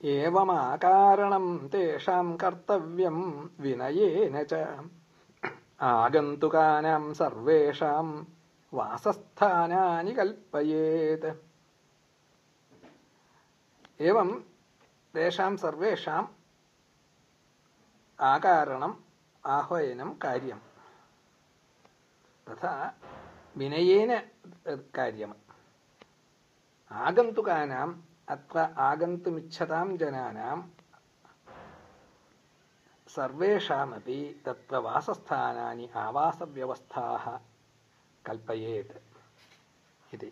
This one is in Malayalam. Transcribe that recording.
ഏവമാകാരണം തേഷാം കർത്തവ്യം വിനയേന ച ആഗന്തുകാനാം സർവേഷാം വാസസ്ഥാനാനി കൽപ്പയേത് एवं तेषां सर्वेषाम् आकारणम् आह्वयनं कार्यं तथा विनयेन कार्यम् आगन्तुकानाम् अत्र आगन्तुमिच्छतां जनानां सर्वेषामपि तत्र वासस्थानानि आवासव्यवस्थाः कल्पयेत् इति